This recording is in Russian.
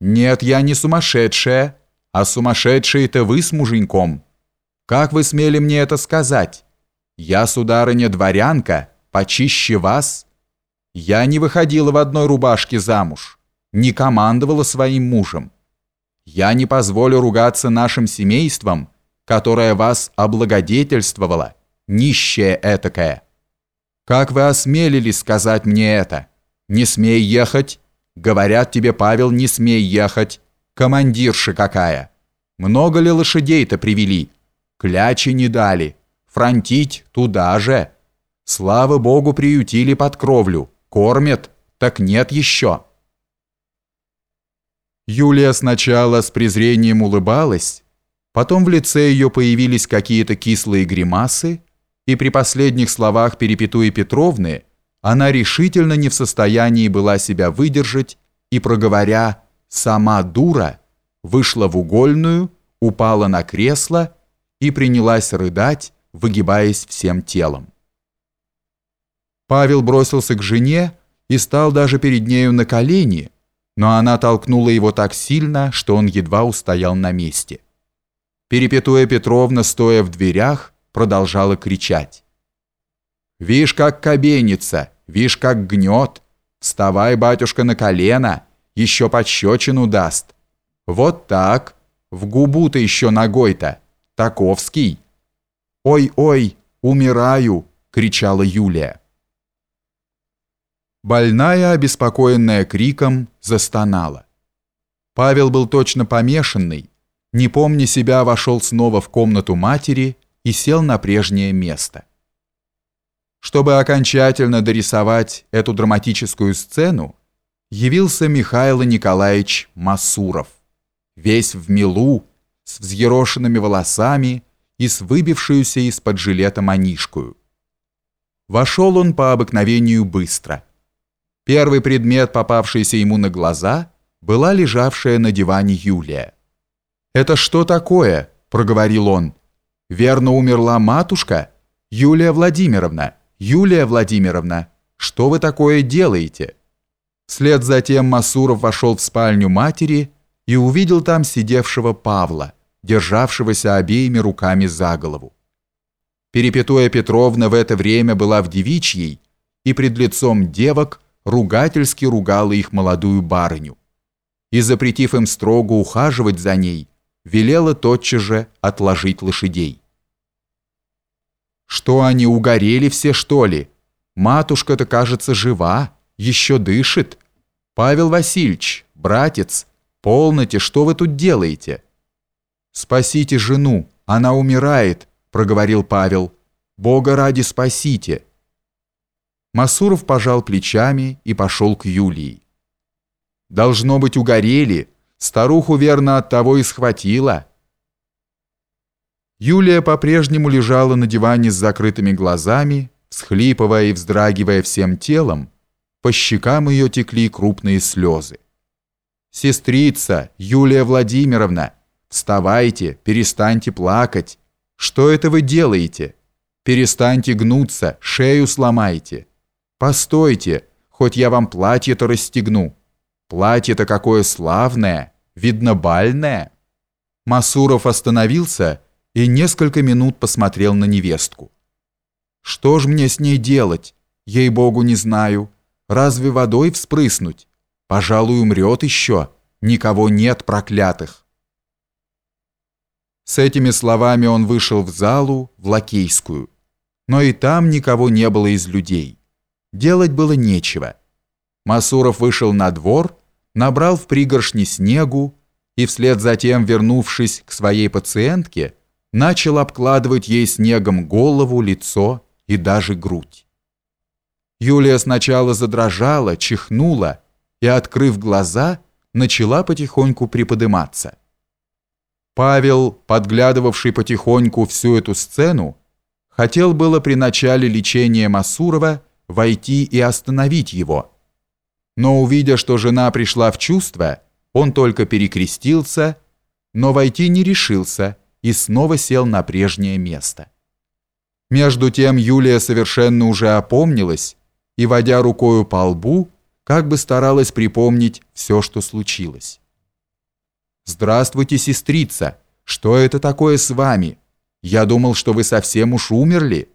«Нет, я не сумасшедшая, а сумасшедшие-то вы с муженьком. Как вы смели мне это сказать? Я, сударыня, дворянка, почище вас. Я не выходила в одной рубашке замуж, не командовала своим мужем. Я не позволю ругаться нашим семейством, которое вас облагодетельствовало, нищее этакое. Как вы осмелились сказать мне это? Не смей ехать, Говорят тебе, Павел, не смей ехать. Командирша какая. Много ли лошадей-то привели? Клячи не дали. Фронтить туда же. Слава богу, приютили под кровлю. Кормят, так нет еще. Юлия сначала с презрением улыбалась, потом в лице ее появились какие-то кислые гримасы, и при последних словах Перепетуи Петровны – она решительно не в состоянии была себя выдержать и, проговоря «сама дура», вышла в угольную, упала на кресло и принялась рыдать, выгибаясь всем телом. Павел бросился к жене и стал даже перед нею на колени, но она толкнула его так сильно, что он едва устоял на месте. Перепетуя Петровна, стоя в дверях, продолжала кричать. «Вишь, как кабенится! Вишь, как гнет. Вставай, батюшка, на колено, еще пощечину даст. Вот так, в губу-то еще ногой-то. Таковский. Ой-ой, умираю, кричала Юлия. Больная, обеспокоенная криком, застонала. Павел был точно помешанный, не помня себя, вошел снова в комнату матери и сел на прежнее место. Чтобы окончательно дорисовать эту драматическую сцену, явился Михаил Николаевич Масуров, весь в милу, с взъерошенными волосами и с выбившуюся из-под жилета манишкую. Вошел он по обыкновению быстро. Первый предмет, попавшийся ему на глаза, была лежавшая на диване Юлия. «Это что такое?» – проговорил он. «Верно умерла матушка? Юлия Владимировна?» «Юлия Владимировна, что вы такое делаете?» Вслед за тем Масуров вошел в спальню матери и увидел там сидевшего Павла, державшегося обеими руками за голову. Перепетуя Петровна в это время была в девичьей и пред лицом девок ругательски ругала их молодую барыню. И, запретив им строго ухаживать за ней, велела тотчас же отложить лошадей. Что они угорели все, что ли? Матушка-то, кажется, жива, еще дышит. Павел Васильевич, братец, полноте, что вы тут делаете? Спасите жену, она умирает, проговорил Павел. Бога ради спасите. Масуров пожал плечами и пошел к Юлии. Должно быть, угорели. Старуху верно от того и схватила. Юлия по-прежнему лежала на диване с закрытыми глазами, всхлипывая и вздрагивая всем телом. По щекам ее текли крупные слезы. «Сестрица, Юлия Владимировна, вставайте, перестаньте плакать. Что это вы делаете? Перестаньте гнуться, шею сломайте. Постойте, хоть я вам платье-то расстегну. Платье-то какое славное, видно бальное». Масуров остановился и несколько минут посмотрел на невестку. «Что ж мне с ней делать? Ей-богу, не знаю. Разве водой вспрыснуть? Пожалуй, умрет еще. Никого нет проклятых». С этими словами он вышел в залу, в Лакейскую. Но и там никого не было из людей. Делать было нечего. Масуров вышел на двор, набрал в пригоршни снегу и вслед за тем, вернувшись к своей пациентке, начал обкладывать ей снегом голову, лицо и даже грудь. Юлия сначала задрожала, чихнула и, открыв глаза, начала потихоньку приподниматься. Павел, подглядывавший потихоньку всю эту сцену, хотел было при начале лечения Масурова войти и остановить его. Но увидя, что жена пришла в чувство, он только перекрестился, но войти не решился и снова сел на прежнее место. Между тем Юлия совершенно уже опомнилась и, водя рукою по лбу, как бы старалась припомнить все, что случилось. «Здравствуйте, сестрица! Что это такое с вами? Я думал, что вы совсем уж умерли».